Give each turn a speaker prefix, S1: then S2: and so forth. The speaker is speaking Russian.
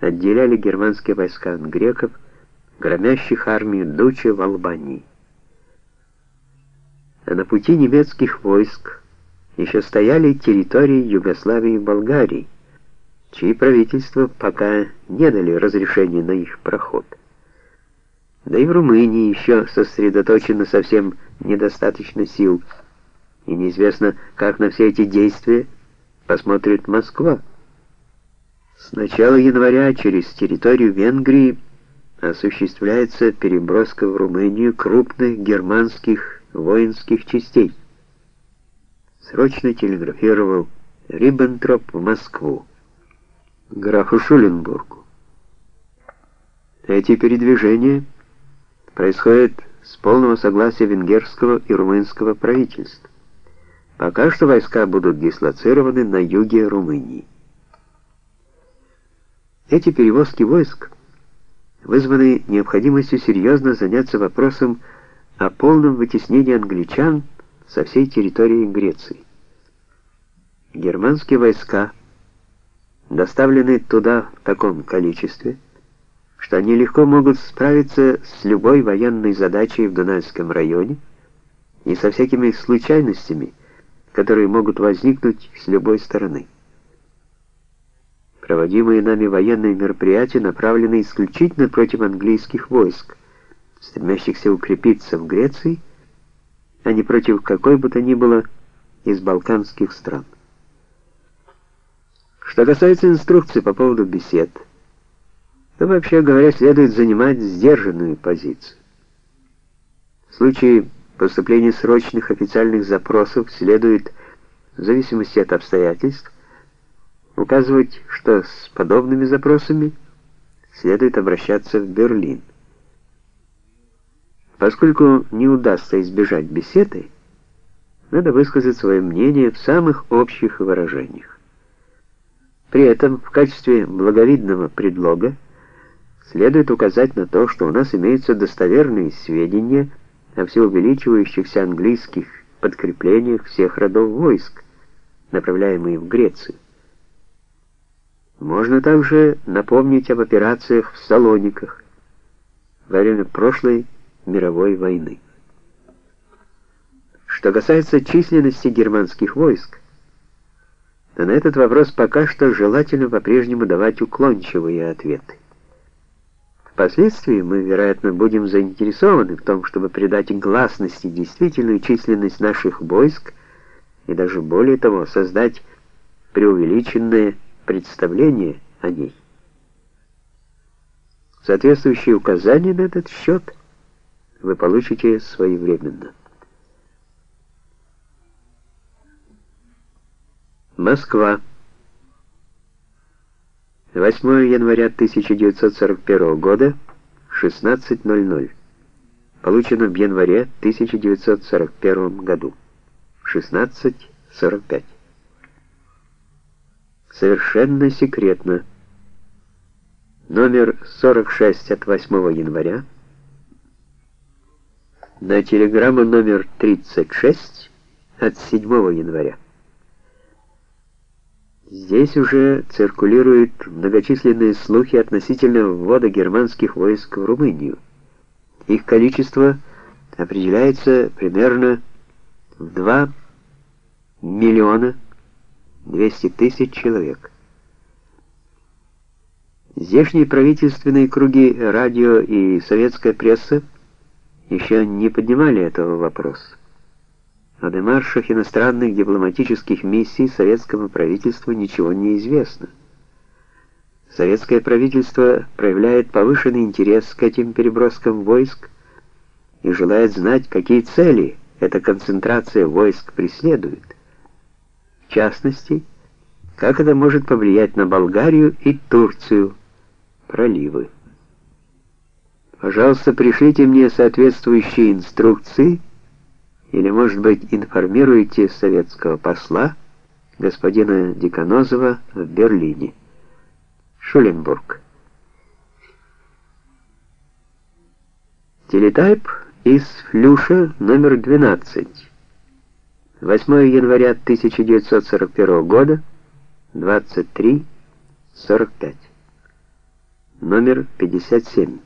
S1: отделяли германские войска от греков, громящих армию Дуча в Албании. А на пути немецких войск еще стояли территории Югославии и Болгарии, чьи правительства пока не дали разрешения на их проход. Да и в Румынии еще сосредоточено совсем недостаточно сил, и неизвестно, как на все эти действия посмотрит Москва. С начала января через территорию Венгрии осуществляется переброска в Румынию крупных германских воинских частей. Срочно телеграфировал Риббентроп в Москву, графу Шуленбургу. Эти передвижения происходят с полного согласия венгерского и румынского правительств. Пока что войска будут дислоцированы на юге Румынии. Эти перевозки войск вызваны необходимостью серьезно заняться вопросом о полном вытеснении англичан со всей территории Греции. Германские войска доставлены туда в таком количестве, что они легко могут справиться с любой военной задачей в Дунайском районе и со всякими случайностями, которые могут возникнуть с любой стороны. Проводимые нами военные мероприятия направлены исключительно против английских войск, стремящихся укрепиться в Греции, а не против какой бы то ни было из балканских стран. Что касается инструкций по поводу бесед, то вообще говоря, следует занимать сдержанную позицию. В случае поступления срочных официальных запросов следует, в зависимости от обстоятельств, указывать, что с подобными запросами следует обращаться в Берлин. Поскольку не удастся избежать беседы, надо высказать свое мнение в самых общих выражениях. При этом в качестве благовидного предлога следует указать на то, что у нас имеются достоверные сведения о всеувеличивающихся английских подкреплениях всех родов войск, направляемых в Грецию. Можно также напомнить об операциях в Салониках во время прошлой мировой войны. Что касается численности германских войск, то на этот вопрос пока что желательно по-прежнему давать уклончивые ответы. Впоследствии мы, вероятно, будем заинтересованы в том, чтобы придать гласности действительную численность наших войск и даже более того, создать преувеличенное представление о ней. Соответствующие указания на этот счет вы получите своевременно. Москва. 8 января 1941 года, 16.00. Получено в январе 1941 году, 16.45 совершенно секретно. Номер 46 от 8 января. На телеграмму номер 36 от 7 января. Здесь уже циркулируют многочисленные слухи относительно ввода германских войск в Румынию. Их количество определяется примерно в 2 миллиона 200 тысяч человек. Здешние правительственные круги, радио и советская пресса еще не поднимали этого вопроса. О демаршах иностранных дипломатических миссий советскому правительству ничего не известно. Советское правительство проявляет повышенный интерес к этим переброскам войск и желает знать, какие цели эта концентрация войск преследует. В частности, как это может повлиять на Болгарию и Турцию, проливы. Пожалуйста, пришлите мне соответствующие инструкции или, может быть, информируйте советского посла господина Деканозова в Берлине. Шуленбург. Телетайп из Флюша номер 12. 8 января 1941 года, 23.45. номер 57.